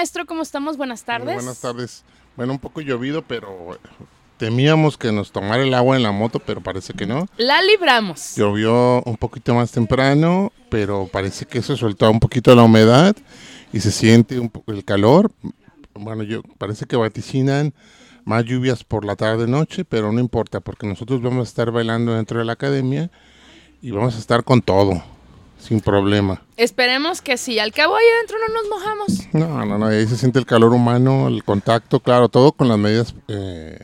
Maestro, ¿cómo estamos? Buenas tardes. Muy buenas tardes. Bueno, un poco llovido, pero temíamos que nos tomara el agua en la moto, pero parece que no. La libramos. Llovió un poquito más temprano, pero parece que se soltó un poquito la humedad y se siente un poco el calor. Bueno, yo parece que vaticinan más lluvias por la tarde noche, pero no importa porque nosotros vamos a estar bailando dentro de la academia y vamos a estar con todo, sin problema. Esperemos que sí. Al cabo ahí adentro no nos mojamos. No, no, no, ahí se siente el calor humano, el contacto, claro, todo con las medidas eh,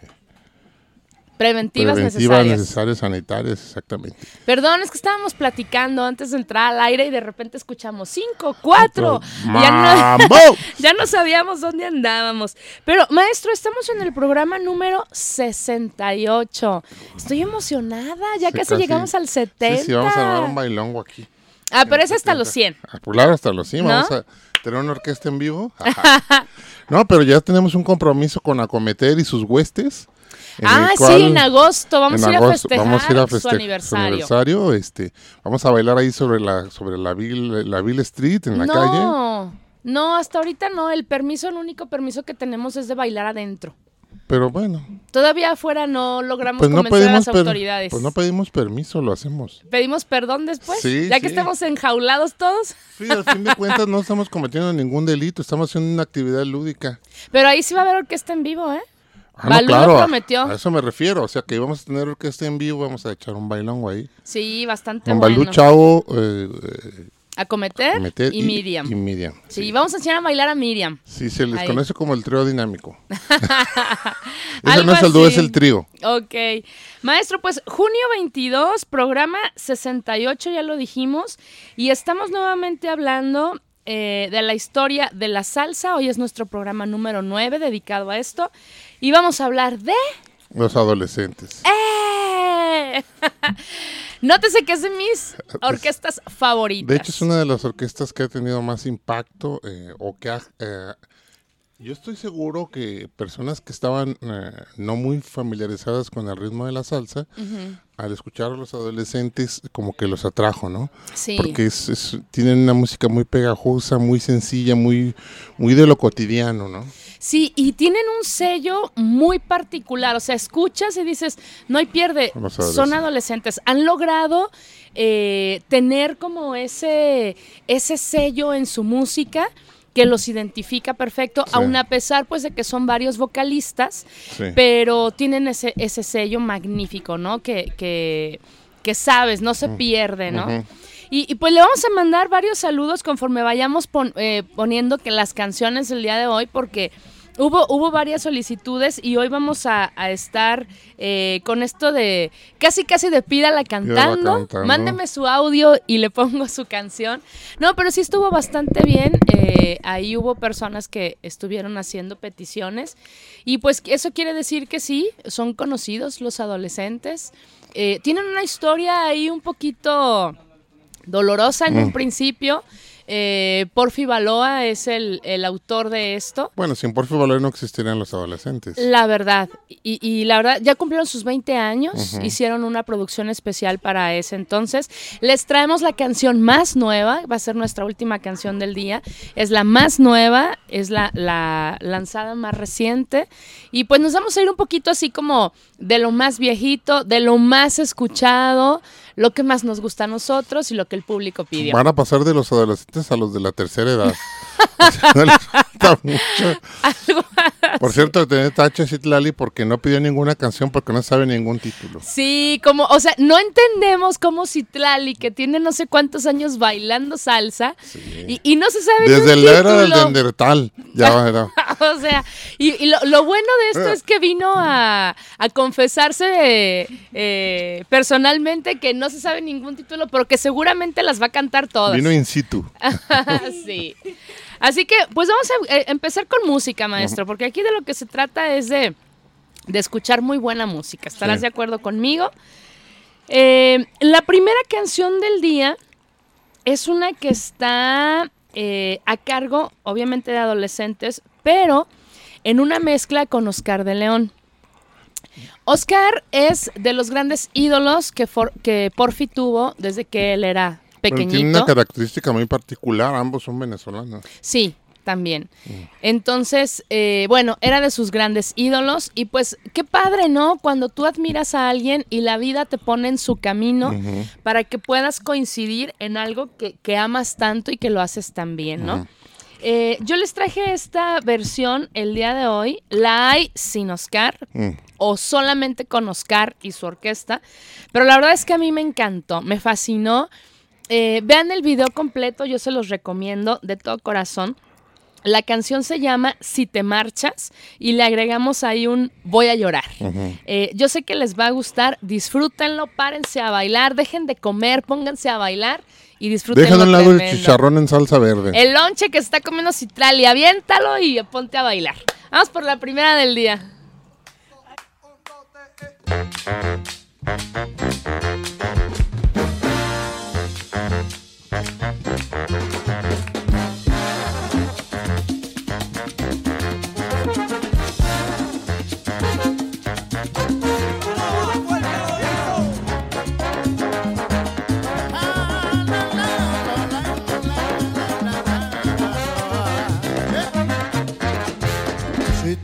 Preventivas, preventivas necesarias. necesarias, sanitarias, exactamente. Perdón, es que estábamos platicando antes de entrar al aire y de repente escuchamos cinco, cuatro. Ya no, ya no sabíamos dónde andábamos. Pero, maestro, estamos en el programa número 68. Estoy emocionada, ya Sí, casi, casi. llegamos al 70. Sí, sí, vamos a dar un bailongo aquí. Ah, pero es hasta los 100. Ah, pues Claro, hasta los 100. ¿No? Vamos a tener una orquesta en vivo. Ajá. no, pero ya tenemos un compromiso con Acometer y sus huestes. Ah, sí, en agosto vamos en a ir a festejar, vamos a ir a su feste- aniversario. aniversario, este, vamos a bailar ahí sobre la sobre la Ville, la Ville Street en la no, calle. no, hasta ahorita no. El permiso, el único permiso que tenemos es de bailar adentro. Pero bueno, Todavía afuera no logramos pues no convencer a las autoridades. pues no pedimos permiso, lo hacemos. ¿Pedimos perdón después? Sí, ya que sí. estamos enjaulados todos. Sí, al fin de cuentas no estamos cometiendo ningún delito, estamos haciendo una actividad lúdica. Pero ahí sí va a haber orquesta en vivo, ¿eh? Ah, lo a- prometió. A, eso me refiero, o sea que vamos a tener orquesta en vivo, vamos a echar un bailongo ahí. Sí, bastante Con bueno. Balú Chavo, eh, eh, Acometer, Meter y, Miriam. Y Miriam. sí, vamos a enseñar a bailar a Miriam. Sí, se les Ahí. conoce como el trío dinámico. Algo no es el dúo, es el trío. Ok. Maestro, pues junio 22, programa 68, ya lo dijimos. Y estamos nuevamente hablando eh, de la historia de la salsa. Hoy es nuestro programa número 9 dedicado a esto. Y vamos a hablar de... Los adolescentes. ¡Eh! Nótese que es de mis orquestas favoritas. De hecho, es una de las orquestas que ha tenido más impacto eh, o que ha... eh, yo estoy seguro que personas que estaban eh, no muy familiarizadas con el ritmo de la salsa, al escuchar a los adolescentes, como que los atrajo, ¿no? Sí. Porque es, es- tienen una música muy pegajosa, muy sencilla, muy, muy de lo cotidiano, ¿no? Sí, y tienen un sello muy particular. O sea, escuchas y dices, no hay pierde. Son adolescentes. adolescentes. Han logrado eh, tener como ese, ese sello en su música que los identifica perfecto, Sí. aun a pesar pues de que son varios vocalistas, Sí. pero tienen ese, ese sello magnífico, ¿no? Que, que, que sabes, no se pierde, ¿no? Y, y, pues le vamos a mandar varios saludos conforme vayamos pon- eh, poniendo que las canciones del día de hoy, porque hubo, hubo varias solicitudes y hoy vamos a, a estar eh, con esto de casi casi de pídala cantando. cantando. Mándeme su audio y le pongo su canción. No, pero sí estuvo bastante bien. eh, ahí hubo personas que estuvieron haciendo peticiones. Y pues eso quiere decir que sí, son conocidos los adolescentes. Eh, tienen una historia ahí un poquito dolorosa en un Mm. principio. Eh, Porfi Baloa es el, el autor de esto. Bueno, sin Porfio Valero no existirían los adolescentes. La verdad, y, y la verdad, ya cumplieron sus 20 años, hicieron una producción especial para ese entonces. Les traemos la canción más nueva, va a ser nuestra última canción del día. Es la más nueva, es la, la lanzada más reciente. Y pues nos vamos a ir un poquito así como de lo más viejito, de lo más escuchado, lo que más nos gusta a nosotros y lo que el público pidió. Van a pasar de los adolescentes a los de la tercera edad. O sea, no les falta mucho. Por cierto, tenés tache Citlali porque no pidió ninguna canción porque no sabe ningún título. Sí, como, o sea, no entendemos cómo Citlali, que tiene no sé cuántos años bailando salsa, y, y no se sabe Desde la era del. Dendertal. Ya era. o sea, y, y lo, lo bueno de esto es que vino a, a confesarse eh, personalmente que no se sabe ningún título, pero que seguramente las va a cantar todas. Vino in situ. sí. Así que, pues vamos a eh, empezar con música, maestro, porque aquí de lo que se trata es de, de escuchar muy buena música. ¿Estarás Sí. de acuerdo conmigo? Eh, la primera canción del día es una que está eh, a cargo, obviamente, de adolescentes, pero en una mezcla con Oscar de León. Oscar es de los grandes ídolos que, for- que Porfi tuvo desde que él era Pero tiene pequeñito. una característica muy particular, ambos son venezolanos. Sí, también. Entonces, eh, bueno, era de sus grandes ídolos y pues qué padre, ¿no? Cuando tú admiras a alguien y la vida te pone en su camino para que puedas coincidir en algo que, que amas tanto y que lo haces tan bien, ¿no? Eh, yo les traje esta versión el día de hoy. La hay sin Oscar Mm. O solamente con Oscar y su orquesta. Pero la verdad es que a mí me encantó, me fascinó. Eh, vean el video completo, yo se los recomiendo de todo corazón. La canción se llama Si te marchas y le agregamos ahí un Voy a llorar. Eh, yo sé que les va a gustar, disfrútenlo, párense a bailar, dejen de comer, pónganse a bailar y disfruten. Deja de un lado el chicharrón en salsa verde. El lonche que está comiendo Citralia, aviéntalo y ponte a bailar. Vamos por la primera del día.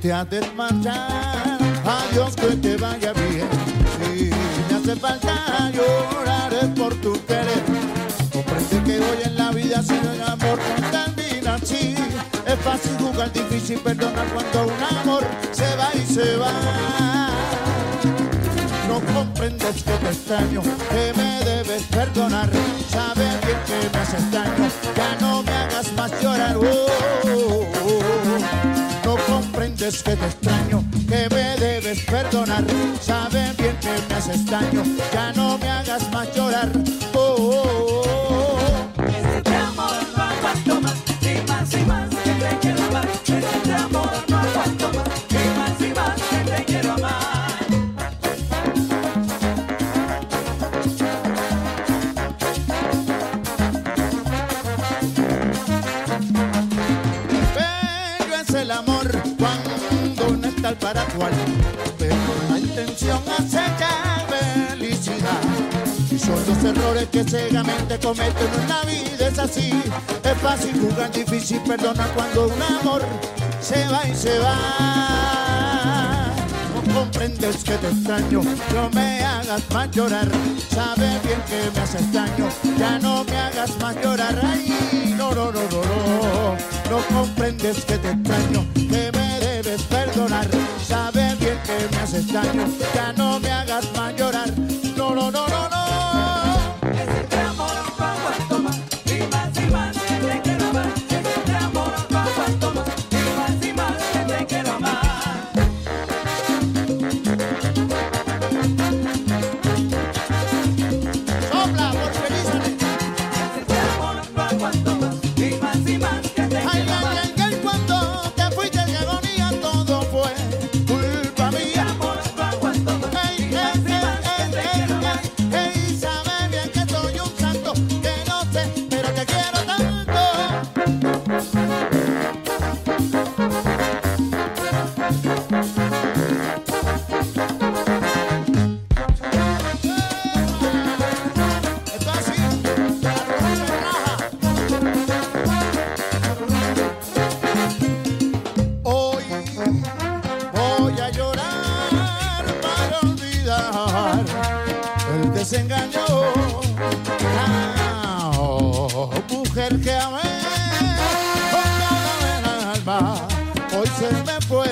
Te has de adiós que te vaya bien. Si me hace falta llorar es por tu querer. Comprende que hoy en la vida sin el amor no termina así. Es fácil jugar, difícil perdonar cuando un amor se va y se va. No comprendes que te extraño, que me debes perdonar. Sabes bien que me haces daño, ya no me hagas más llorar. Oh. Comprendes que te extraño, que me debes perdonar. Sabes bien que me haces daño, ya no me hagas más llorar. Oh, oh, oh, oh. Aguanto más, y más y más pero la intención hace que felicidad. Y son los errores que ciegamente cometen en la vida, es así. Es fácil jugar, difícil perdonar cuando un amor se va y se va. No comprendes que te extraño, no me hagas más llorar. Sabes bien que me haces daño, ya no me hagas más llorar. Ay, no, no, no, no, no. No comprendes que te extraño, que me debes perdonar. Me haces daño, ya mujer que amé con toda el alma, hoy se me fue.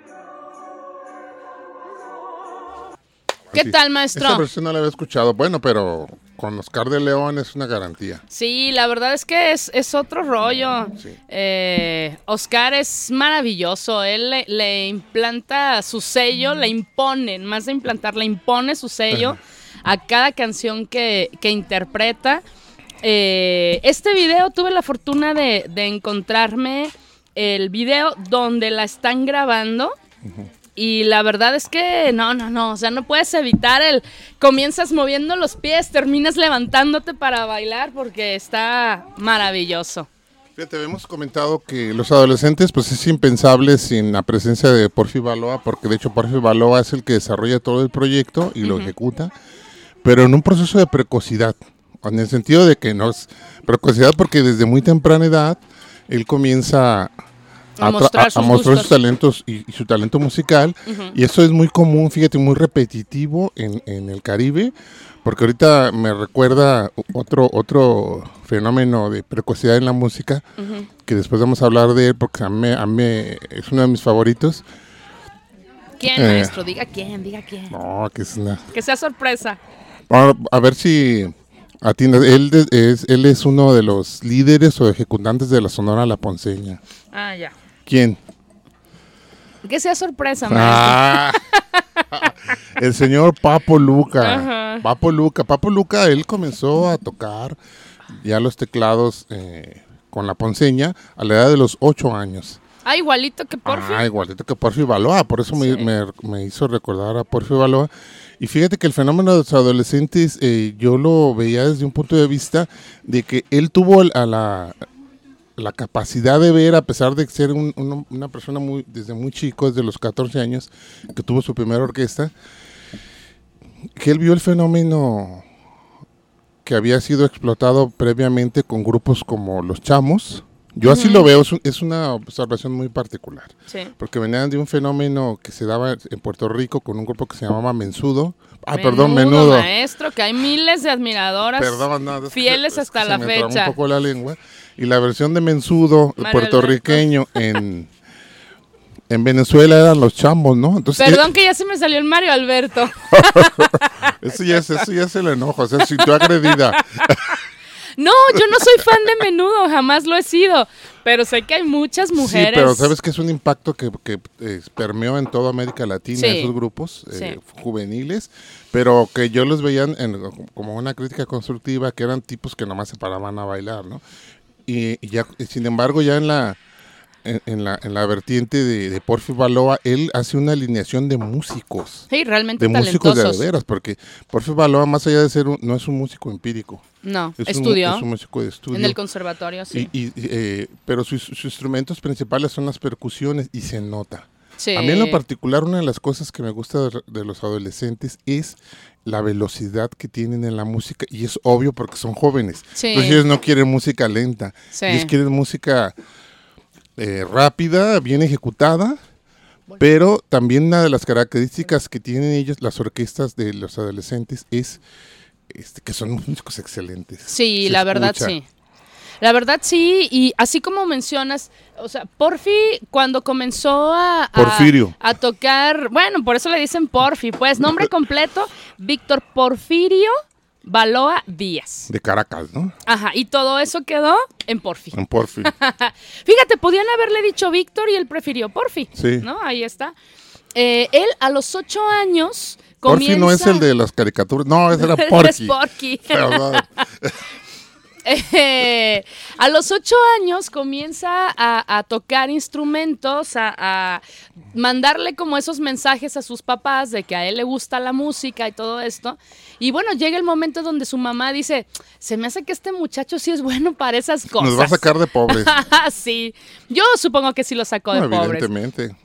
¿Qué tal, maestro? Esta versión no la había escuchado. Bueno, pero con Oscar de León es una garantía. Sí, la verdad es que es, es otro rollo. Sí. Eh, Oscar es maravilloso. Él le, le implanta su sello, le impone, más de implantar, le impone su sello a cada canción que, que interpreta. Eh, este video tuve la fortuna de, de encontrarme el video donde la están grabando. Y la verdad es que no, no, no, o sea, no puedes evitar el comienzas moviendo los pies, terminas levantándote para bailar porque está maravilloso. Fíjate, hemos comentado que los adolescentes, pues es impensable sin la presencia de Porfi Baloa, porque de hecho Porfi Baloa es el que desarrolla todo el proyecto y lo ejecuta, pero en un proceso de precocidad, en el sentido de que no es precocidad porque desde muy temprana edad él comienza A tra- mostrar sus mostrar sus talentos y, y su talento musical, y eso es muy común, fíjate, muy repetitivo en, en el Caribe, porque ahorita me recuerda otro, otro fenómeno de precocidad en la música, que después vamos a hablar de él porque a mí, a mí es uno de mis favoritos. ¿Quién, Eh. maestro? Diga quién, diga quién. No, que es una... Que sea sorpresa. A, a ver si atiendes. Él es, él es uno de los líderes o ejecutantes de la Sonora La Ponceña. Ah, ya. ¿Quién? Que sea sorpresa. Ah, el señor Papo Luca. Ajá. Papo Luca. Papo Luca, él comenzó a tocar ya los teclados eh, con la ponceña a la edad de los ocho años. Ah, igualito que Porfi. Ah, igualito que Porfi Baloa, por eso me, me- me hizo recordar a Porfi Baloa. Y fíjate que el fenómeno de los adolescentes, eh, yo lo veía desde un punto de vista de que él tuvo a la, la capacidad de ver, a pesar de ser un- una persona muy desde muy chico, desde los 14 años, que tuvo su primera orquesta, que él vio el fenómeno que había sido explotado previamente con grupos como Los Chamos. Yo así lo veo, es, un- es una observación muy particular. Sí. Porque venían de un fenómeno que se daba en Puerto Rico con un grupo que se llamaba Mensudo. Ah, perdón, Menudo. maestro, que hay miles de admiradoras Perdón, no, fieles es que hasta se la me fecha. un poco la lengua. Y la versión de Mensudo Mario puertorriqueño en, en Venezuela eran los chambos, ¿no? Entonces, Perdón que ya se me salió el Mario Alberto. eh, eso, ya es, eso ya es el enojo, o sea, si tú agredida. No, yo no soy fan de menudo, jamás lo he sido. Pero sé que hay muchas mujeres. Sí, pero sabes que es un impacto que, que eh, permeó en toda América Latina Sí. esos grupos eh, Sí. juveniles, pero que yo los veía en- como una crítica constructiva, que eran tipos que nomás se paraban a bailar, ¿no? Y, y ya, sin embargo, ya en la en, en la, en la vertiente de, de Porfi Baloa, él hace una alineación de músicos, Sí, realmente de músicos de talentosos. veras, porque Porfi Baloa, más allá de ser un, no es un músico empírico, No, es, un, estudió es un músico de estudio. en el conservatorio, sí. Y, y, eh, pero sus, sus instrumentos principales son las percusiones y se nota. Sí. A mí en lo particular una de las cosas que me gusta de, de los adolescentes es la velocidad que tienen en la música y es obvio porque son jóvenes. Sí. Entonces ellos no quieren música lenta, Sí. ellos quieren música eh, rápida, bien ejecutada. Pero también una de las características que tienen ellos, las orquestas de los adolescentes, es este, que son músicos excelentes. Sí, Se la verdad sí. La verdad sí, y así como mencionas, o sea, Porfi cuando comenzó a, a- Porfirio. a tocar, bueno, por eso le dicen Porfi, pues nombre completo, Víctor Porfirio Baloa Díaz. De Caracas, ¿no? Ajá, y todo eso quedó en Porfi. En Porfi. Fíjate, podían haberle dicho Víctor y él prefirió Porfi. Sí. ¿No? Ahí está. Eh, él a los ocho años Porfi comienza... no es el de las caricaturas, no, ese era Es Porky. Porky. Eh, a los ocho años comienza a, a tocar instrumentos, a, a mandarle como esos mensajes a sus papás de que a él le gusta la música y todo esto. Y bueno, llega el momento donde su mamá dice, se me hace que este muchacho sí es bueno para esas cosas. Nos va a sacar de pobres. sí, yo supongo que sí lo sacó de pobres. evidentemente.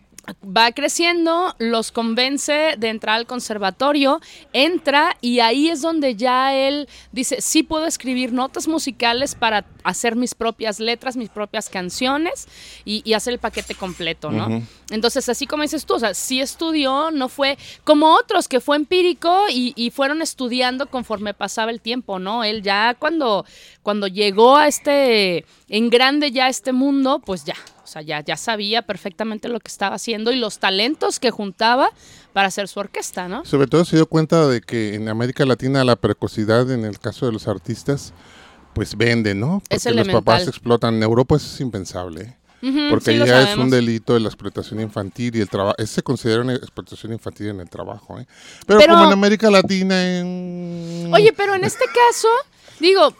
Va creciendo, los convence de entrar al conservatorio, entra y ahí es donde ya él dice, sí puedo escribir notas musicales para hacer mis propias letras, mis propias canciones y, y hacer el paquete completo, ¿no? Entonces, así como dices tú, o sea, sí estudió, no fue como otros que fue empírico y, y fueron estudiando conforme pasaba el tiempo, ¿no? Él ya cuando, cuando llegó a este, en grande ya a este mundo, pues ya, o sea, ya, ya sabía perfectamente lo que estaba haciendo y los talentos que juntaba para hacer su orquesta, ¿no? Sobre todo se dio cuenta de que en América Latina la precocidad en el caso de los artistas pues vende, ¿no? Porque Es los papás explotan. En Europa eso es impensable. ¿eh? Ujú, Porque sí ya es un delito de la explotación infantil y el trabajo. Se considera una explotación infantil en el trabajo. ¿eh? Pero, Pero- como en América Latina. en- Oye, pero en este caso, digo,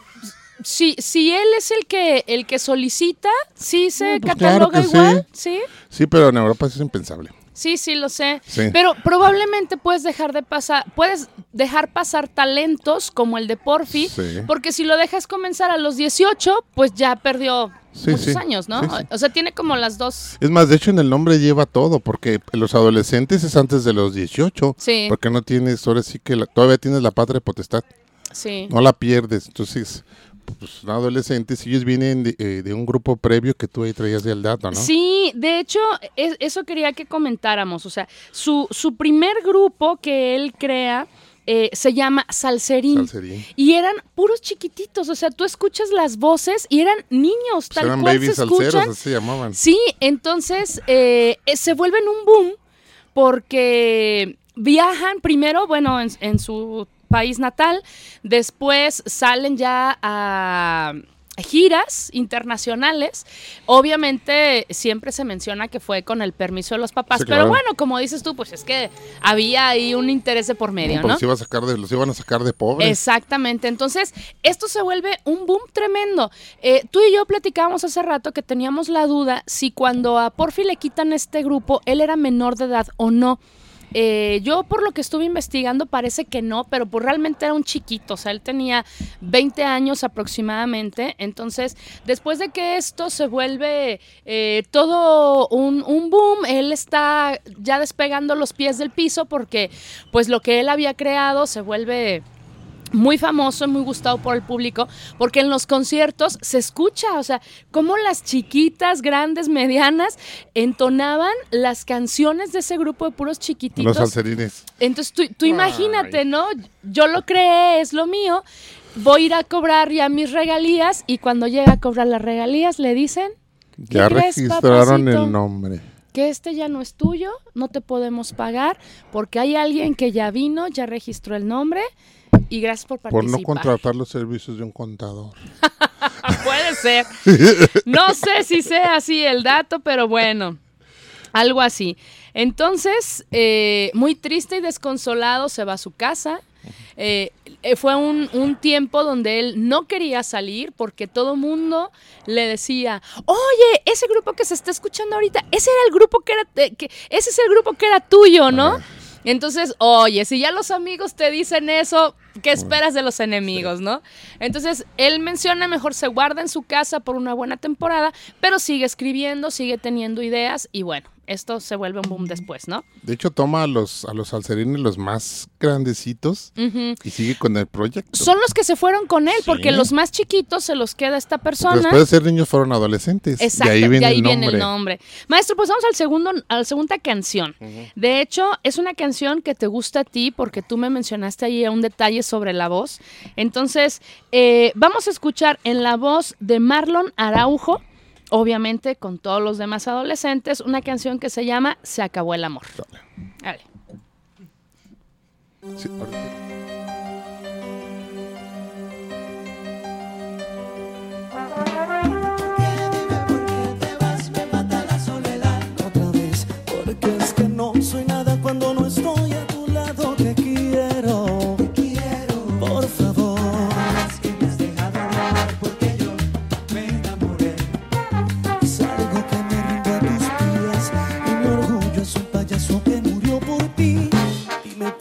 si, si él es el que el que solicita, sí se No, pues cataloga igual, ¿sí? Sí, pero en Europa eso es impensable. Sí, sí, lo sé. Sí. Pero probablemente puedes dejar de pasar, puedes dejar pasar talentos como el de Porfi, Sí. porque si lo dejas comenzar a los 18, pues ya perdió Sí, muchos sí. años, ¿no? Sí. O sea, tiene como las dos. Es más, de hecho en el nombre lleva todo, porque los adolescentes es antes de los 18. Sí. Porque no tienes, ahora sí que la- todavía tienes la patria potestad. Sí. no la pierdes. Entonces, pues son adolescentes ellos vienen de, eh, de un grupo previo que tú ahí traías del dato, ¿no? Sí, de hecho, es- eso quería que comentáramos. O sea, su, su primer grupo que él crea eh, se llama Salserín. Salserín. Y eran puros chiquititos. O sea, tú escuchas las voces y eran niños, Pues tal eran cual baby se salseros, escuchan. así se llamaban. Sí, entonces eh, se vuelven un boom porque viajan primero, bueno, en, en su país natal, después salen ya a giras internacionales. Obviamente siempre se menciona que fue con el permiso de los papás, Sí, pero bueno, como dices tú, pues es que había ahí un interés de por medio, ¿no? los, iba a sacar de, los iban a sacar de pobres. Exactamente. Entonces, esto se vuelve un boom tremendo. Eh, tú y yo platicábamos hace rato que teníamos la duda si cuando a Porfi le quitan este grupo, él era menor de edad o no. Eh, yo por lo que estuve investigando parece que no, pero pues realmente era un chiquito, o sea, él tenía 20 años aproximadamente, entonces después de que esto se vuelve eh, todo un, un boom, él está ya despegando los pies del piso porque pues lo que él había creado se vuelve muy famoso y muy gustado por el público, porque en los conciertos se escucha, o sea, cómo las chiquitas, grandes, medianas entonaban las canciones de ese grupo de puros los chiquititos. salserines. Entonces tú, tú imagínate, ¿no? Yo lo creé, es lo mío, voy a ir a cobrar ya mis regalías y cuando llega a cobrar las regalías le dicen Ya crees, registraron papacito? el nombre. que este ya no es tuyo, no te podemos pagar porque hay alguien que ya vino, ya registró el nombre y gracias por Por participar. no contratar los servicios de un contador. Puede ser. No sé si sea así el dato, pero bueno, algo así. Entonces, eh, muy triste y desconsolado, se va a su casa. Eh, eh, fue un, un tiempo donde él no quería salir porque todo mundo le decía, oye, ese grupo que se está escuchando ahorita, ese era el grupo que era, te- que, ese es el grupo que era tuyo, ¿no? Entonces, oye, si ya los amigos te dicen eso, ¿qué esperas de los enemigos, no? Entonces, él menciona, mejor se guarda en su casa por una buena temporada, pero sigue escribiendo, sigue teniendo ideas y bueno, esto se vuelve un boom después, ¿no? De hecho, toma a los, a los salserines los más grandecitos y sigue con el proyecto. Son los que se fueron con él, Sí. porque los más chiquitos se los queda esta persona. Después de ser niños fueron adolescentes. Exacto, y ahí viene, el, nombre. viene el nombre. Maestro, pues vamos al segundo, a la segunda canción. De hecho, es una canción que te gusta a ti porque tú me mencionaste ahí un detalle sobre la voz. Entonces, eh, vamos a escuchar en la voz de Marlon Araujo, obviamente con todos los demás adolescentes, una canción que se llama Se acabó el amor. Dale. Sí.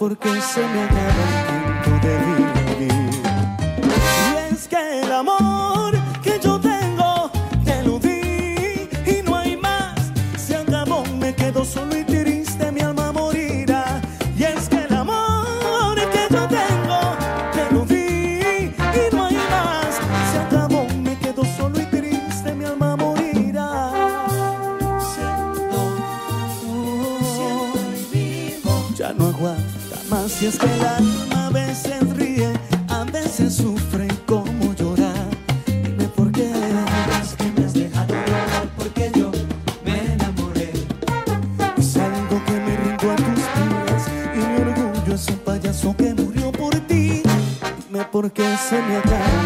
Dime por qué se me acaba y es que el alma a veces ríe, a veces sufre como llorar. Dime por qué es que me has dejado llorar porque yo me enamoré. Es algo que me rindo a tus pies y mi orgullo es un payaso que murió por ti. Dime por qué se me acaba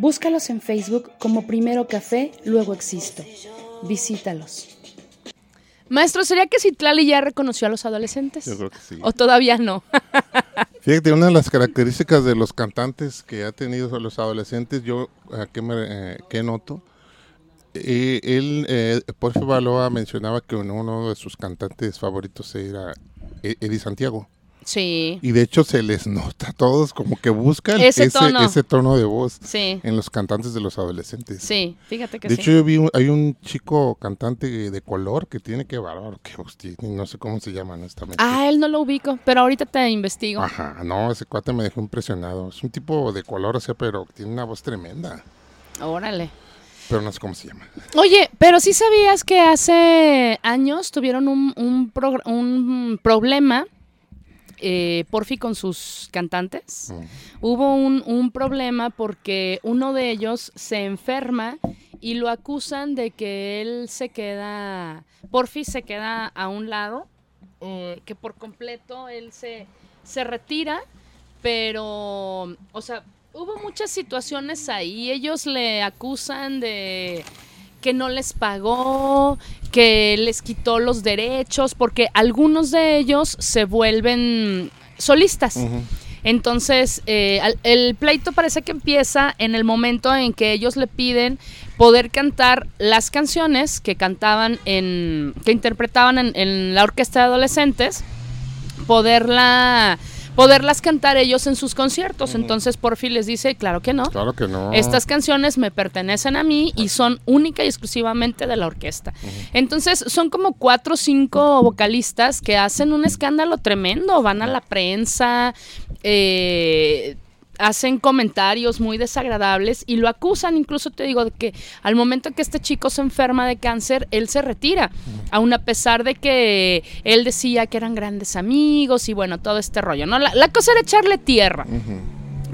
Búscalos en Facebook como Primero Café, luego Existo. Visítalos. Maestro, ¿sería que Citlali ya reconoció a los adolescentes? Yo creo que sí. ¿O todavía no? Fíjate, una de las características de los cantantes que ha tenido los adolescentes, yo que, me, eh, noto, eh, él, eh, Porfio Baloa mencionaba que uno, uno de sus cantantes favoritos era Eddie Santiago. Sí, Y de hecho se les nota a todos como que buscan Ese ese, tono. ese tono de voz sí, en los cantantes de los adolescentes. sí, fíjate que De sí. hecho, yo vi, un- hay un chico cantante de color que tiene que bárbaro, que hostia, no sé cómo se llama honestamente. Ah, él no lo ubico, pero ahorita te investigo. Ajá, no, ese cuate me dejó impresionado. Es un tipo de color, o sea, pero tiene una voz tremenda. Órale. Pero no sé cómo se llama. Oye, pero sí sabías que hace años tuvieron un, un problema, eh, Porfi, con sus cantantes. Mm. Hubo un, un problema porque uno de ellos se enferma y lo acusan de que él se queda, Porfi se queda a un lado, eh, que por completo él se, se retira, pero, o sea, hubo muchas situaciones ahí. Ellos le acusan de que no les pagó, que les quitó los derechos, porque algunos de ellos se vuelven solistas. Entonces, eh, el pleito parece que empieza en el momento en que ellos le piden poder cantar las canciones que cantaban en, que interpretaban en, en la orquesta de adolescentes, poderla, poderlas cantar ellos en sus conciertos. Entonces, Porfi les dice, claro que no. Claro que no. Estas canciones me pertenecen a mí y son única y exclusivamente de la orquesta. Entonces, son como cuatro o cinco vocalistas que hacen un escándalo tremendo, van a la prensa, eh, hacen comentarios muy desagradables y lo acusan, incluso te digo, de que al momento que este chico se enferma de cáncer, él se retira, aun a pesar de que él decía que eran grandes amigos y bueno, todo este rollo, ¿no? La, la cosa era echarle tierra.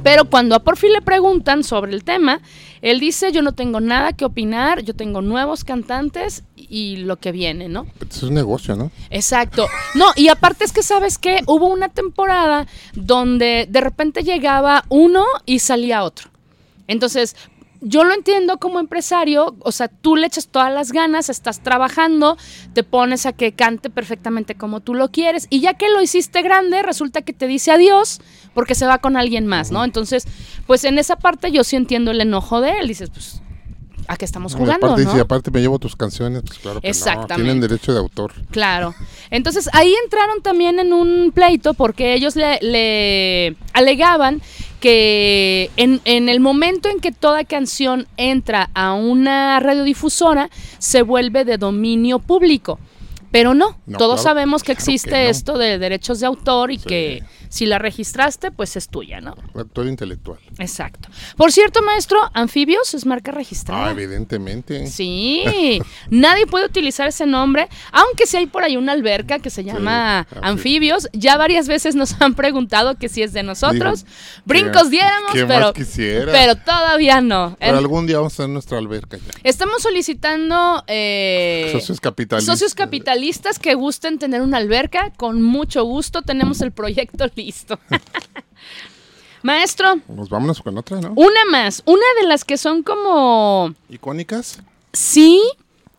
Pero cuando a Porfi le preguntan sobre el tema, él dice, yo no tengo nada que opinar, yo tengo nuevos cantantes y lo que viene, ¿no? Es un negocio, ¿no? Exacto. No, y aparte es que sabes que hubo una temporada donde de repente llegaba uno y salía otro. Entonces, yo lo entiendo como empresario, o sea, tú le echas todas las ganas, estás trabajando, te pones a que cante perfectamente como tú lo quieres y ya que lo hiciste grande, resulta que te dice adiós porque se va con alguien más, ¿no? Entonces, pues en esa parte yo sí entiendo el enojo de él, dices, pues a qué estamos Y jugando, aparte, ¿no? aparte me llevo tus canciones, pues claro que no, Exactamente. tienen derecho de autor. Claro. Entonces ahí entraron también en un pleito porque ellos le, le alegaban que en, en el momento en que toda canción entra a una radiodifusora se vuelve de dominio público. Pero no, No, todos claro, sabemos que claro existe que no. esto de derechos de autor y Sí. que si la registraste, pues es tuya, ¿no? Autor intelectual. Exacto. Por cierto, maestro, Anfibios es marca registrada. Ah, evidentemente. Sí, nadie puede utilizar ese nombre, aunque sí hay por ahí una alberca que se llama Sí, Anfibios. Ya varias veces nos han preguntado que si es de nosotros. Digo, Brincos ¿qué- diéramos, pero, pero todavía no. Pero algún día vamos a tener nuestra alberca ya. Estamos solicitando eh, Socios capitalistas. socios capitalistas que gusten tener una alberca. Con mucho gusto tenemos el proyecto listo. Maestro, Pues vámonos con otra, ¿no? una más. Una de las que son como... Icónicas. Sí,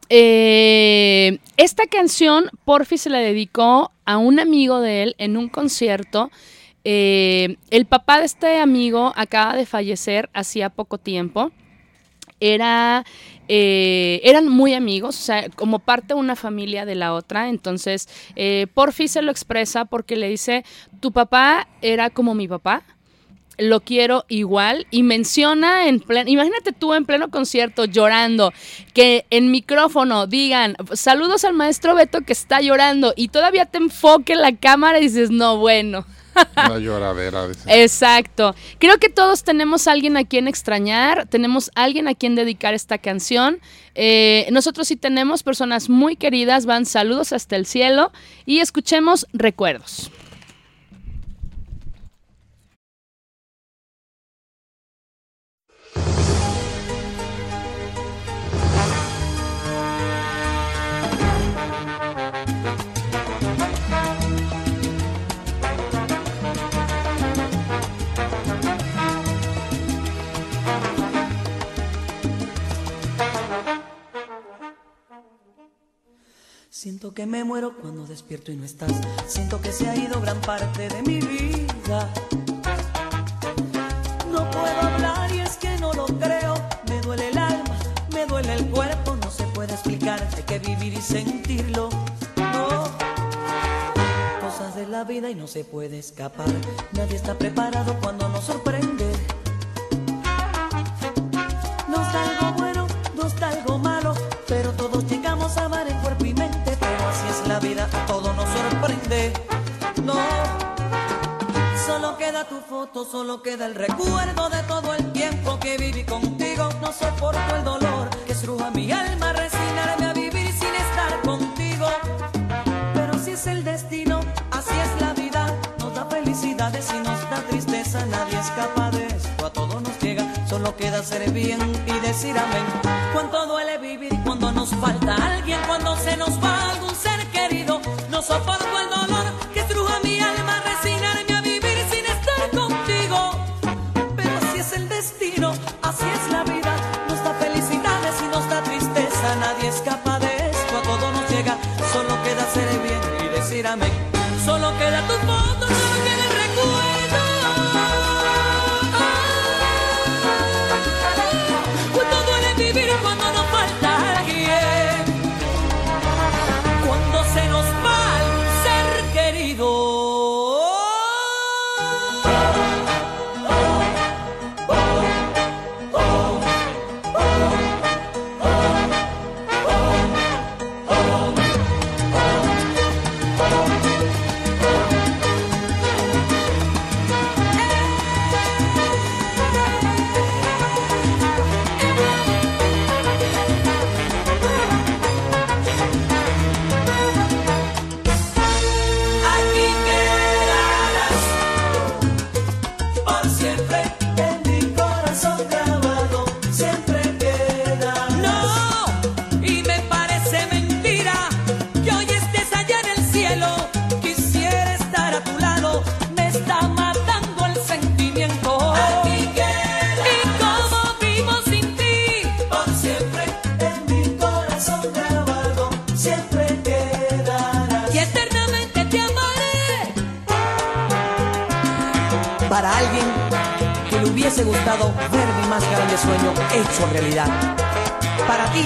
eh, esta canción Porfi se la dedicó a un amigo de él en un concierto. Eh, el papá de este amigo acaba de fallecer hacía poco tiempo. Era, eh, eran muy amigos, o sea, como parte de una familia de la otra. Entonces, eh, Porfi se lo expresa porque le dice, tu papá era como mi papá lo quiero igual y menciona en pleno, imagínate tú en pleno concierto llorando, que en micrófono digan saludos al maestro Beto que está llorando y todavía te enfoque la cámara y dices, no, bueno. Exacto. Creo que todos tenemos alguien a quien extrañar, tenemos alguien a quien dedicar esta canción. Eh, nosotros sí tenemos personas muy queridas, van saludos hasta el cielo y escuchemos recuerdos. Siento que me muero cuando despierto y no estás. Siento que se ha ido gran parte de mi vida. No puedo hablar y es que no lo creo. Me duele el alma, me duele el cuerpo. No se puede explicar, hay que vivir y sentirlo. No. Cosas de la vida y no se puede escapar. Nadie está preparado cuando nos sorprende. Foto, solo queda el recuerdo de todo el tiempo que viví contigo. No soporto el dolor que estruja mi alma, resignarme a vivir sin estar contigo. Pero si es el destino, así es la vida. Nos da felicidades y nos da tristeza. Nadie escapa de esto, a todo nos llega. Solo queda hacer bien y decir amén. Cuánto duele vivir cuando nos falta alguien, cuando se nos va algún ser querido. No soporto el dolor hubiese gustado ver mi más grande sueño hecho realidad. Para ti,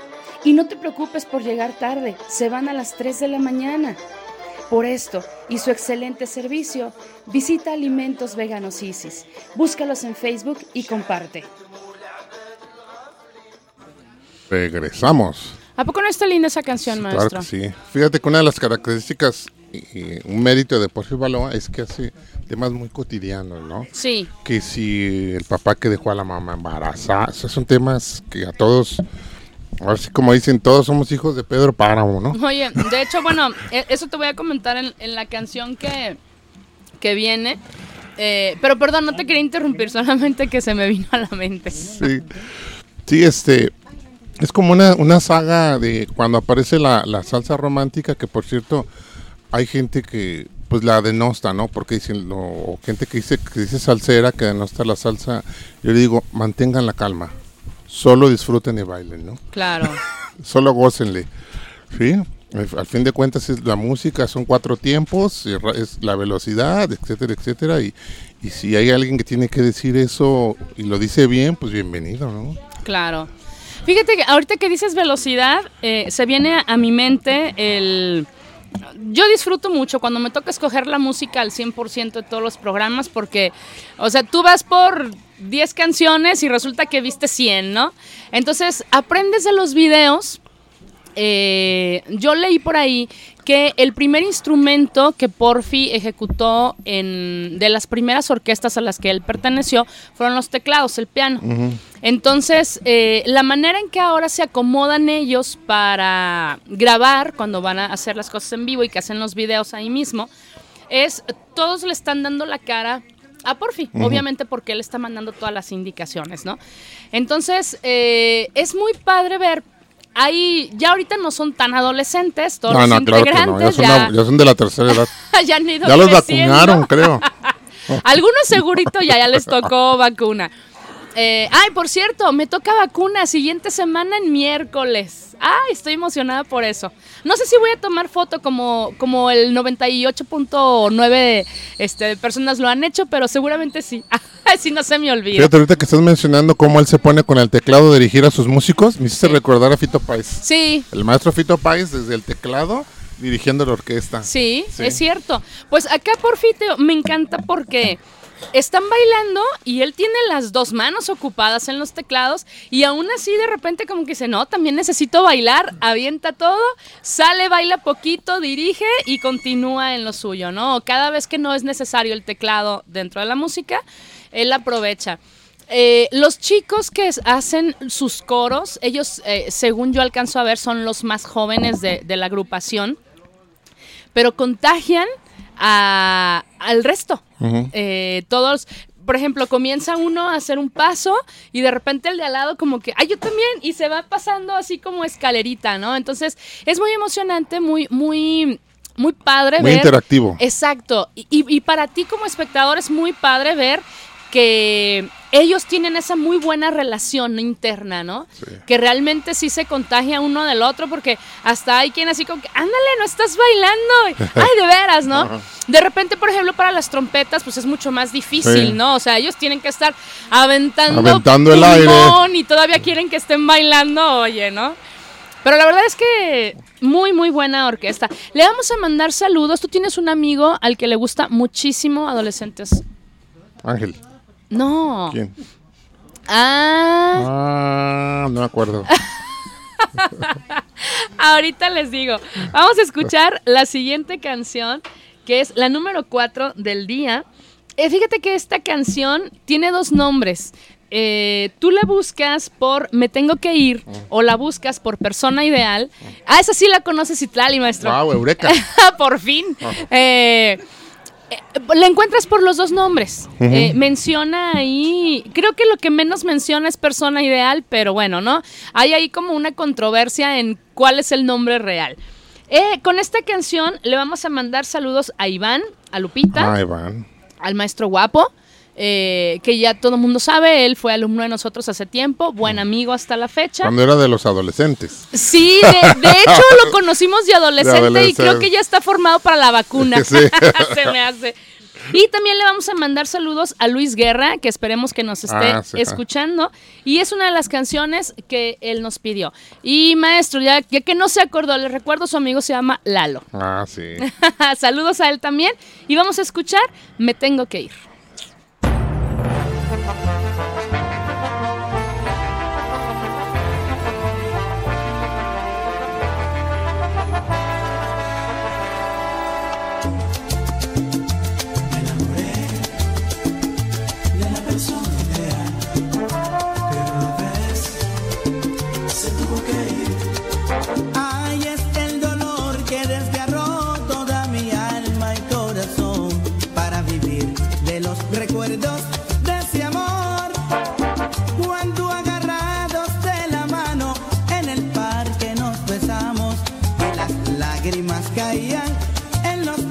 Y no te preocupes por llegar tarde, se van a las 3 de la mañana. Por esto y su excelente servicio, visita Alimentos Veganos Isis. Búscalos en Facebook y comparte. Regresamos. ¿A poco no está linda esa canción, Claro maestro? que sí. Fíjate que una de las características y, y un mérito de Porfirio Baloa es que hace temas muy cotidianos, ¿no? Sí. Que si el papá que dejó a la mamá embarazada, esos son temas que a todos, ahora sí como dicen, todos somos hijos de Pedro Páramo, ¿no? Oye, de hecho, bueno, e- eso te voy a comentar en, en la canción que, que viene. Eh, pero perdón, no te quería interrumpir, solamente que se me vino a la mente. Sí, sí este, es como una, una saga de cuando aparece la, la salsa romántica, que por cierto, hay gente que pues la denosta, ¿no? Porque dicen, no, o gente que dice, que dice salsera, que denosta la salsa. Yo le digo, mantengan la calma, solo disfruten y bailen, ¿no? Claro. Solo gócenle, ¿sí? Al fin de cuentas es la música, son cuatro tiempos, es la velocidad, etcétera, etcétera, y, y si hay alguien que tiene que decir eso y lo dice bien, pues bienvenido, ¿no? Claro. Fíjate que ahorita que dices velocidad, eh, se viene a mi mente el... Yo disfruto mucho cuando me toca escoger la música al 100% de todos los programas porque, o sea, tú vas por 10 canciones y resulta que viste 100, ¿no? Entonces, aprendes de los videos. Eh, yo leí por ahí que el primer instrumento que Porfi ejecutó en, de las primeras orquestas a las que él perteneció fueron los teclados, el piano. Entonces, eh, la manera en que ahora se acomodan ellos para grabar, cuando van a hacer las cosas en vivo y que hacen los videos ahí mismo, es todos le están dando la cara a Porfi, obviamente porque él está mandando todas las indicaciones, ¿no? Entonces, eh, es muy padre ver. Ahí ya ahorita no son tan adolescentes, todos No, los no, claro que no, ya son, ya, ya son de la tercera edad. ya han ido Ya los vacunaron, creo. Algunos segurito ya, ya les tocó vacuna. Eh, ay, por cierto, me toca vacuna siguiente semana en miércoles. Ay, estoy emocionada por eso. No sé si voy a tomar foto como, como el 98.9 este, personas lo han hecho, pero seguramente sí. si no se me olvida. Fíjate ahorita que estás mencionando cómo él se pone con el teclado a dirigir a sus músicos, me hiciste recordar a Fito Páez. Sí, El maestro Fito Páez desde el teclado dirigiendo la orquesta. Sí, Sí. es cierto. Pues acá por fin te- me encanta porque están bailando y él tiene las dos manos ocupadas en los teclados y aún así de repente como que dice, no, también necesito bailar, avienta todo, sale, baila poquito, dirige y continúa en lo suyo, ¿no? Cada vez que no es necesario el teclado dentro de la música, él aprovecha. Eh, los chicos que hacen sus coros, ellos, eh, según yo alcanzo a ver, son los más jóvenes de la agrupación pero contagian a- al resto. Eh, todos, por ejemplo, comienza uno a hacer un paso y de repente el de al lado como que, ay, yo también, y se va pasando así como escalerita, ¿no? Entonces es muy emocionante, muy, muy, muy padre Muy ver. interactivo. Exacto. Y, y- y para ti como espectador es muy padre ver que ellos tienen esa muy buena relación interna, ¿no? Que realmente sí se contagia uno del otro porque hasta hay quien así como que, ándale, no estás bailando. Ay, de veras, ¿no? De repente, por ejemplo, para las trompetas, pues es mucho más difícil, Sí. ¿no? O sea, ellos tienen que estar aventando, Aventando el aire. y todavía quieren que estén bailando, oye, ¿no? Pero la verdad es que muy, muy buena orquesta. Le vamos a mandar saludos. Tú tienes un amigo al que le gusta muchísimo adolescentes. Ángel. No. ¿Quién? Ah, Ah, no me acuerdo. ahorita les digo. Vamos a escuchar la siguiente canción, que es la número 4 del día. Eh, fíjate que esta canción tiene dos nombres. Eh, tú la buscas por Me Tengo que Ir o la buscas por Persona Ideal. Ah, esa sí la conoces, Itlali, maestro. wow, Eureka. por fin. Eh, eh, la encuentras por los dos nombres. Eh, menciona ahí, creo que lo que menos menciona es persona ideal, pero bueno, ¿no? Hay ahí como una controversia en cuál es el nombre real. Eh, con esta canción le vamos a mandar saludos a Iván, a Lupita, Ahí van. al maestro guapo. Eh, que ya todo el mundo sabe, él fue alumno de nosotros hace tiempo, buen amigo hasta la fecha. Cuando era de los adolescentes. Sí, de, de hecho lo conocimos de adolescente, y adolescente. creo que ya está formado para la vacuna. Sí. Se me hace. Y también le vamos a mandar saludos a Luis Guerra, que esperemos que nos esté Ah, sí. escuchando. Y es una de las canciones que él nos pidió. Y maestro, ya, ya que no se acordó, le recuerdo, su amigo se llama Lalo. Ah, sí. saludos a él también. Y vamos a escuchar Me Tengo que Ir. Lágrimas caían en los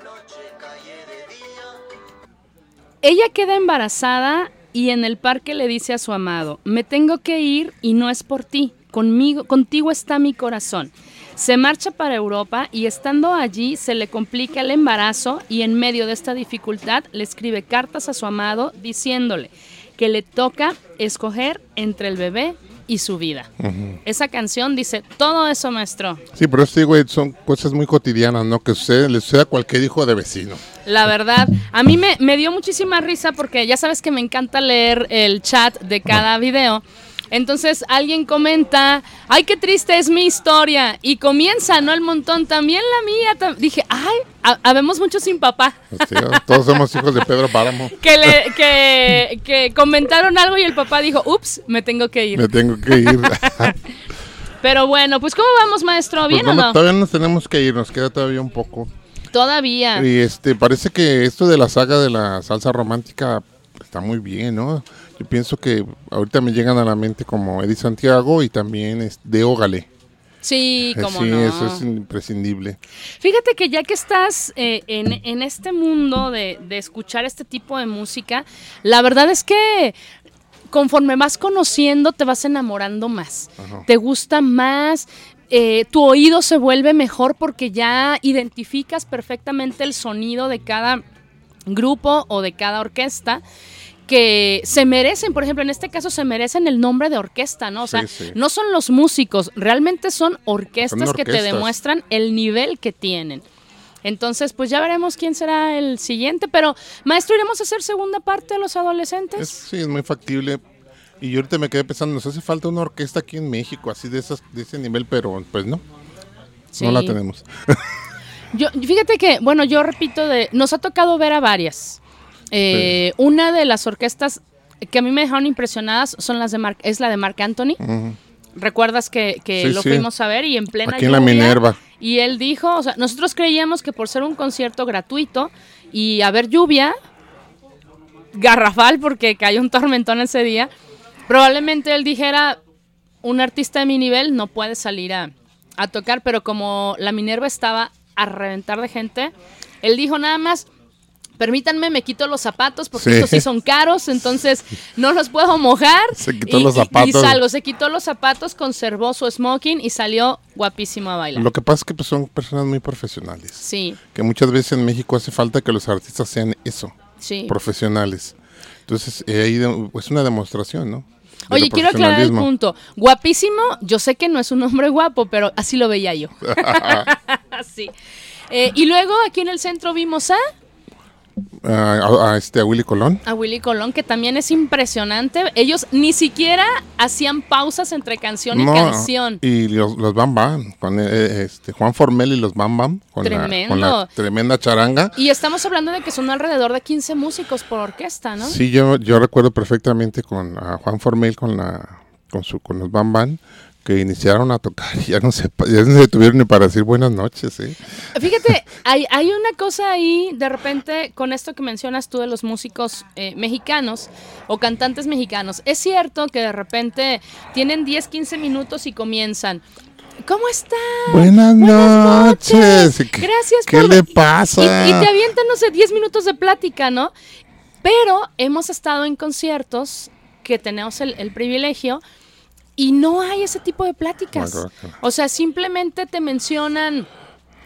Ella queda embarazada y en el parque le dice a su amado, me tengo que ir y no es por ti, conmigo, contigo está mi corazón. Se marcha para Europa y estando allí se le complica el embarazo y en medio de esta dificultad le escribe cartas a su amado diciéndole que le toca escoger entre el bebé y su vida. Esa canción dice todo eso, maestro. Sí, pero este, güey, son cosas muy cotidianas, ¿no? Que sucede, le sucede a cualquier hijo de vecino. La verdad, a mí me, me dio muchísima risa porque ya sabes que me encanta leer el chat de cada video. Entonces alguien comenta, ay, qué triste es mi historia. Y comienza, ¿no? El montón, también la mía. tam- Dije, ay, ha- habemos muchos sin papá. Todos somos hijos de Pedro Páramo. Que, le, que, que comentaron algo y el papá dijo, ups, me tengo que ir. Me tengo que ir. Pero bueno, pues ¿cómo vamos, maestro? Pues ¿Bien o no? todavía nos tenemos que ir, nos queda todavía un poco. Todavía. Y este, parece que esto de la saga de la salsa romántica está muy bien, ¿no? Yo pienso que ahorita me llegan a la mente como Eddie Santiago y también es de Ógale. Sí, Eh, cómo sí, no. eso es imprescindible. Fíjate que ya que estás eh, en, en este mundo de, de escuchar este tipo de música, la verdad es que conforme vas conociendo te vas enamorando más, te gusta más, eh, tu oído se vuelve mejor porque ya identificas perfectamente el sonido de cada grupo o de cada orquesta que se merecen, por ejemplo, en este caso se merecen el nombre de orquesta, ¿no? O sea, Sí, sí. no son los músicos, realmente son orquestas, Son que te demuestran el nivel que tienen. Entonces, pues ya veremos quién será el siguiente, pero maestro, iremos a hacer segunda parte de los adolescentes. Es, sí, es muy factible. Y yo ahorita me quedé pensando, nos hace falta una orquesta aquí en México, así de, esas, de ese nivel, pero pues no, Sí. no la tenemos. Yo, fíjate que, bueno, yo repito, de, nos ha tocado ver a varias. Eh, Una de las orquestas que a mí me dejaron impresionadas son las de Marc, es la de Marc Anthony. ¿Recuerdas que, que Sí, lo sí. fuimos a ver y en plena Aquí en la Minerva. Y él dijo, o sea, nosotros creíamos que por ser un concierto gratuito y haber lluvia, garrafal porque cayó un tormentón ese día, probablemente él dijera, un artista de mi nivel no puede salir a, a tocar, pero como la Minerva estaba a reventar de gente, él dijo nada más, permítanme, me quito los zapatos porque Sí. estos sí son caros, entonces no los puedo mojar. Se quitó Y- los y- Y, zapatos. salgo, se quitó los zapatos, conservó su smoking y salió guapísimo a bailar. Lo que pasa es que pues, son personas muy profesionales. Sí, Que muchas veces en México hace falta que los artistas sean eso, sí. profesionales. Entonces, eh, ahí es una demostración, ¿no? De Oye, quiero aclarar el punto. Guapísimo, yo sé que no es un hombre guapo, pero así lo veía yo. sí. Eh, y luego aquí en el centro vimos a, A, a este, a Willy Colón. a Willy Colón, que también es impresionante. Ellos ni siquiera hacían pausas entre canción y canción. Y los, los Bam Bam, con eh, este, Juan Formel y los Bam Bam, con, la, con Tremendo. la tremenda charanga. Y estamos hablando de que son alrededor de 15 músicos por orquesta, ¿no? Sí, yo, yo recuerdo perfectamente con a Juan Formel con la con su con los Bam Bam que iniciaron a tocar y ya no se ya no se tuvieron ni para decir buenas noches, ¿eh? Fíjate, hay, hay una cosa ahí, de repente, con esto que mencionas tú de los músicos eh, mexicanos o cantantes mexicanos. Es cierto que de repente tienen 10, 15 minutos y comienzan. ¿Cómo están? Buenas noches. ¿Qué- Gracias ¿Qué por le pasa? Y, y te avientan, no sé, 10 minutos de plática, ¿no? Pero hemos estado en conciertos que tenemos el, el privilegio y no hay ese tipo de pláticas. O sea, simplemente te mencionan,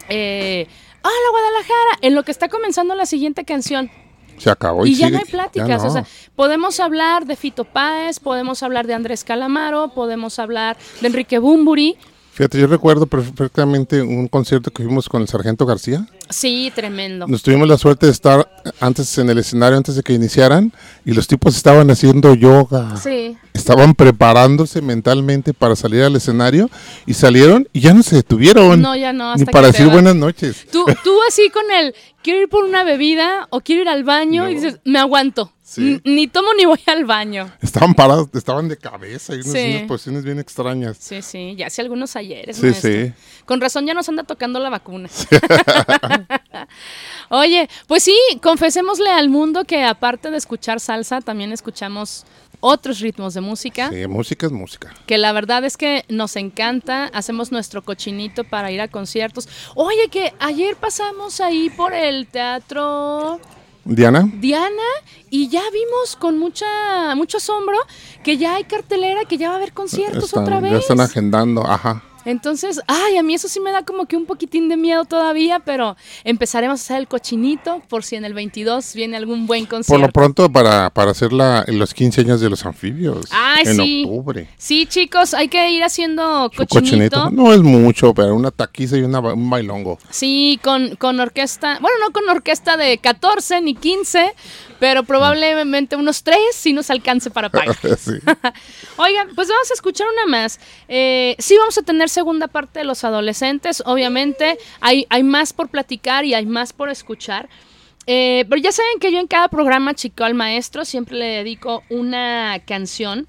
eh, hola Guadalajara, en lo que está comenzando la siguiente canción. Se acabó Y, y, ya sigue- no hay pláticas. no. O sea, podemos hablar de Fito Páez, podemos hablar de Andrés Calamaro, podemos hablar de Enrique Bumburi. Fíjate, yo recuerdo perfectamente un concierto que fuimos con el Sargento García. Sí, tremendo. Nos tuvimos la suerte de estar antes en el escenario, antes de que iniciaran, y los tipos estaban haciendo yoga. Sí. Estaban preparándose mentalmente para salir al escenario y salieron y ya no se detuvieron. No, ya no, Ni hasta para que te decir buenas noches. Tú, tú así con el, quiero ir por una bebida o quiero ir al baño y dices, me aguanto. Sí. Ni tomo ni voy al baño. Estaban parados, estaban de cabeza y unas, Sí. unas posiciones bien extrañas. Sí, sí, ya hace algunos ayeres. Sí, maestro. sí. Con razón ya nos anda tocando la vacuna. Oye, pues sí, confesémosle al mundo que aparte de escuchar salsa, también escuchamos otros ritmos de música. Sí, música es música. Que la verdad es que nos encanta, hacemos nuestro cochinito para ir a conciertos. Oye, que ayer pasamos ahí por el teatro Diana, Diana y ya vimos con mucha mucho asombro que ya hay cartelera, que ya va a haber conciertos están- otra vez. ya están agendando, ajá. Entonces, ay, a mí eso sí me da como que un poquitín de miedo todavía, pero empezaremos a hacer el cochinito por si en el 22 viene algún buen Por concierto. lo pronto para, para hacer la, los 15 años de los anfibios. Ay, en sí. octubre. Sí, chicos, hay que ir haciendo Su cochinito. No es mucho, pero una taquiza y una, un bailongo. Sí, con, con orquesta, bueno, no con orquesta de 14 ni 15, pero probablemente unos 3 si nos alcance para pagar. Sí. Oigan, pues vamos a escuchar una más. Eh, sí vamos a tener segunda parte de los adolescentes, obviamente hay, hay más por platicar y hay más por escuchar. Eh, pero ya saben que yo en cada programa Chico al Maestro siempre le dedico una canción.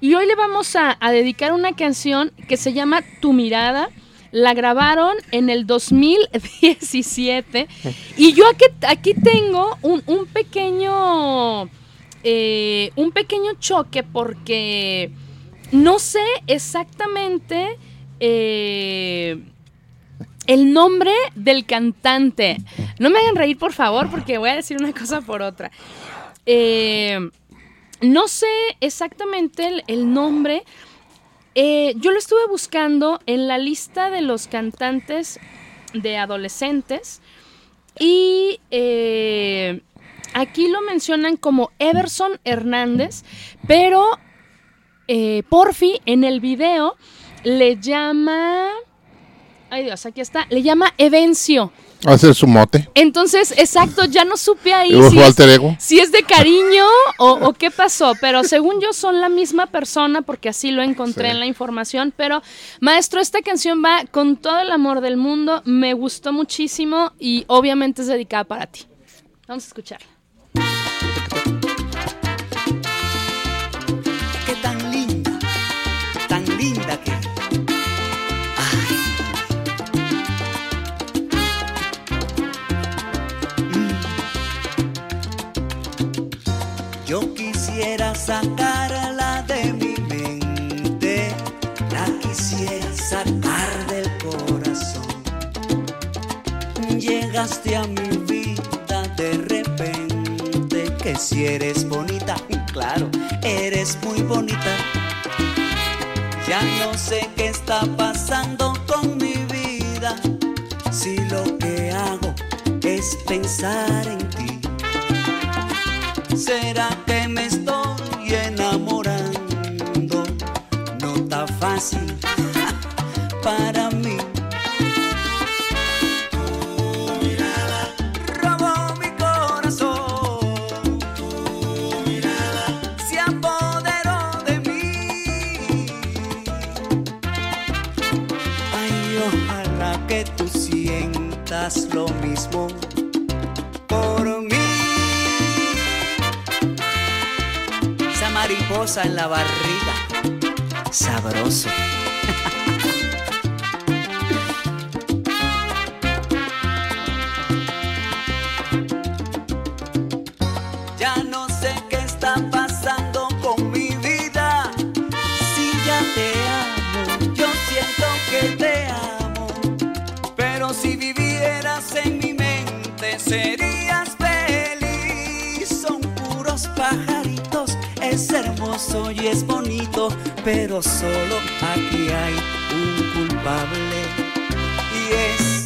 Y hoy le vamos a, dedicar una canción que se llama Tu mirada. La grabaron en el 2017. Y yo aquí, aquí tengo un, un pequeño. eh, un pequeño choque porque no sé exactamente eh, el nombre del cantante. No me hagan reír, por favor, porque voy a decir una cosa por otra. Eh, no sé exactamente el, nombre. Eh, yo lo estuve buscando en la lista de los cantantes de adolescentes y aquí lo mencionan como Everson Hernández, pero eh, Porfi en el video le llama... Ay Dios, aquí está. Le llama Evencio. Hace su mote. Entonces, exacto, ya no supe ahí si es, si es de cariño o, o qué pasó, pero según yo son la misma persona porque así lo encontré Sí. en la información, pero maestro, esta canción va con todo el amor del mundo, me gustó muchísimo y obviamente es dedicada para ti. Vamos a escucharla. Llegaste a mi vida de repente, que si eres bonita, claro, eres muy bonita. Ya no sé qué está pasando con mi vida, si lo que hago es pensar en ti. ¿Será que me estoy enamorando? No está fácil para mí. Lo mismo por mí. Esa mariposa en la barriga, sabroso. Si vivieras en mi mente, serías feliz. Son puros pajaritos, es hermoso y es bonito. Pero solo aquí hay un culpable. Y es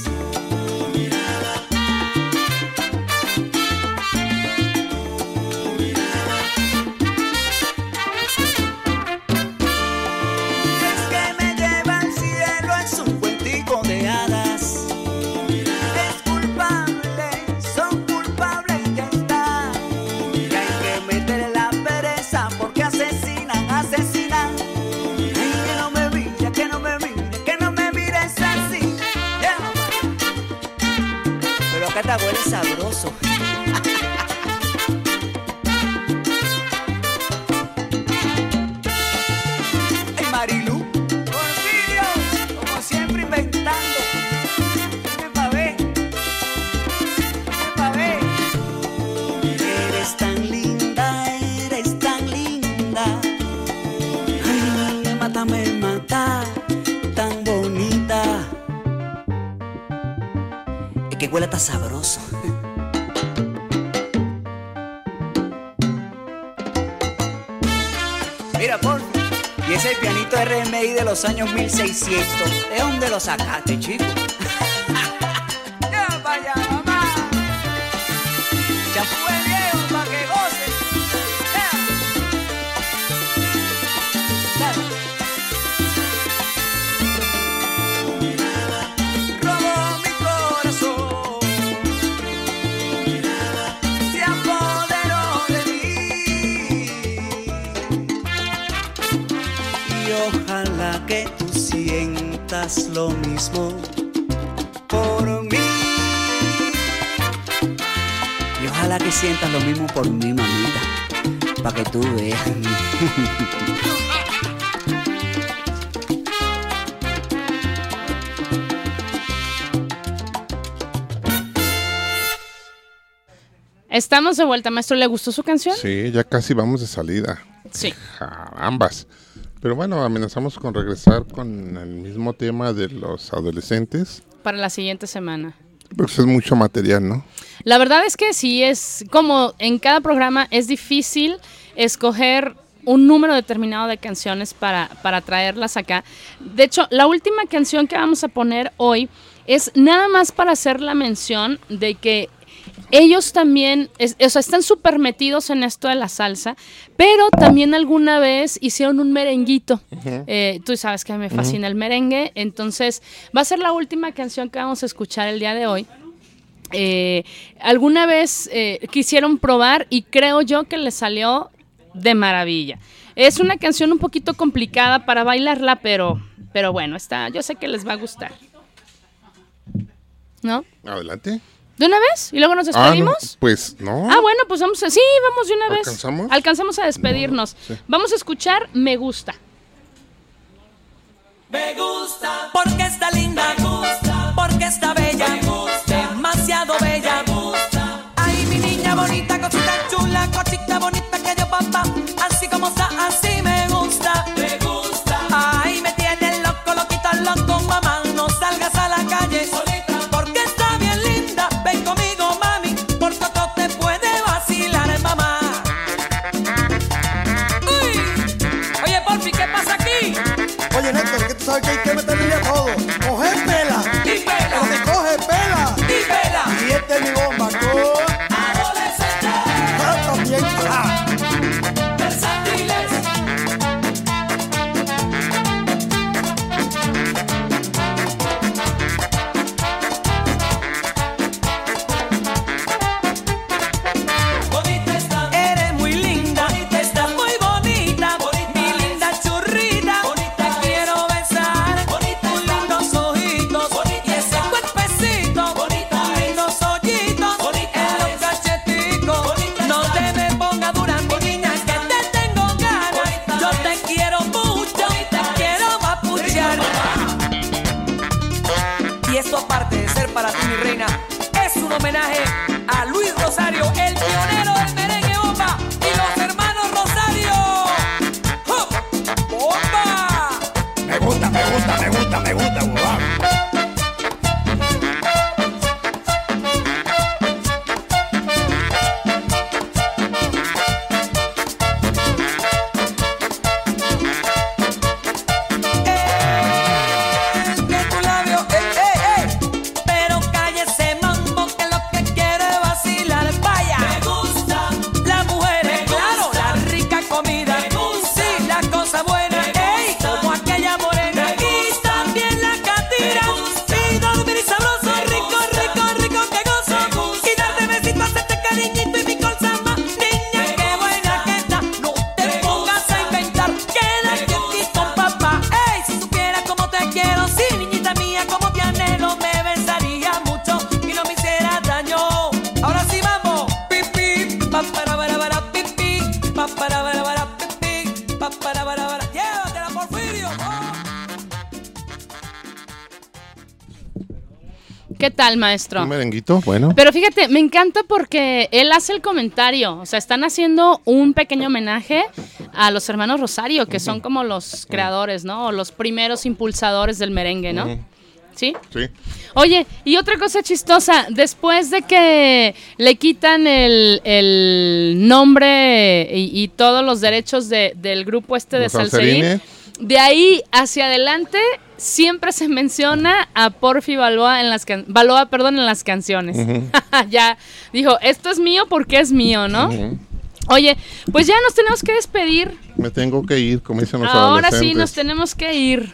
sabroso. Mira, por y ese pianito RMI de los años 1600, ¿de dónde lo sacaste, chico? Y ojalá que tú sientas lo mismo por mí. Y ojalá que sientas lo mismo por mí, mamita. Para que tú veas. Estamos de vuelta, maestro. ¿Le gustó su canción? Sí, ya casi vamos de salida. Sí. Ambas. Pero bueno, amenazamos con regresar con el mismo tema de los adolescentes. Para la siguiente semana. Pues es mucho material, ¿no? La verdad es que sí es como en cada programa es difícil escoger un número determinado de canciones para, para traerlas acá. De hecho, la última canción que vamos a poner hoy es nada más para hacer la mención de que ellos también, es- o sea, están súper metidos en esto de la salsa, pero también alguna vez hicieron un merenguito. Eh, tú sabes que me fascina el merengue, entonces va a ser la última canción que vamos a escuchar el día de hoy. Eh, alguna vez eh, quisieron probar y creo yo que les salió de maravilla. Es una canción un poquito complicada para bailarla, pero, pero bueno, está, yo sé que les va a gustar. ¿No? Adelante. ¿De una vez? ¿Y luego nos Ah, no, despedimos? pues no. Ah, bueno, pues vamos a... Sí, vamos de una vez. ¿Alcanzamos? Alcanzamos a despedirnos. sí. Vamos a escuchar Me Gusta. Me gusta porque está linda, me gusta porque está bella, me gusta demasiado bella, me gusta. Ay, mi niña bonita, cosita chula, cosita bonita que yo papá, así como está, así me ¿Qué tal, maestro? Un merenguito, bueno. Pero fíjate, me encanta porque él hace el comentario. O sea, están haciendo un pequeño homenaje a los hermanos Rosario, que son como los creadores, ¿no? O los primeros impulsadores del merengue, ¿no? ¿Sí? Sí. Oye, y otra cosa chistosa, después de que le quitan el, el nombre y, y todos los derechos de- del grupo este de Salserín, Salserines. de ahí hacia adelante siempre se menciona a Porfi Baloa en las can- perdón, en las canciones. ya dijo, esto es mío porque es mío, ¿no? Oye, pues ya nos tenemos que despedir. Me tengo que ir, como dicen los Ahora sí nos tenemos que ir.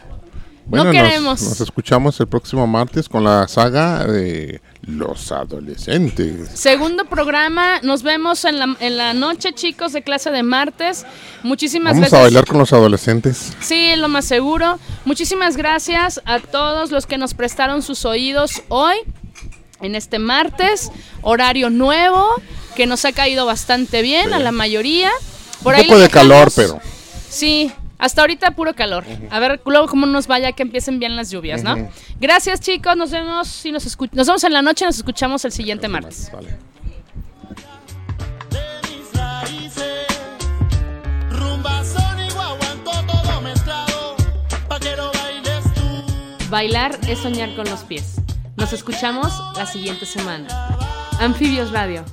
Bueno, no nos- queremos. Nos, escuchamos el próximo martes con la saga de los adolescentes. Segundo programa, nos vemos en la, en la noche, chicos, de clase de martes. Muchísimas Vamos gracias. a bailar con los adolescentes. Sí, lo más seguro. Muchísimas gracias a todos los que nos prestaron sus oídos hoy, en este martes, horario nuevo, que nos ha caído bastante bien a la mayoría. Por Un ahí poco de calor, pero Sí, hasta ahorita puro calor. A ver luego cómo nos vaya, que empiecen bien las lluvias, ¿no? Gracias, chicos. Nos vemos, si nos, escu- nos vemos en la noche, nos escuchamos el siguiente martes. Vale. bailes tú. Bailar es soñar con los pies. Nos escuchamos la siguiente semana. Anfibios Radio.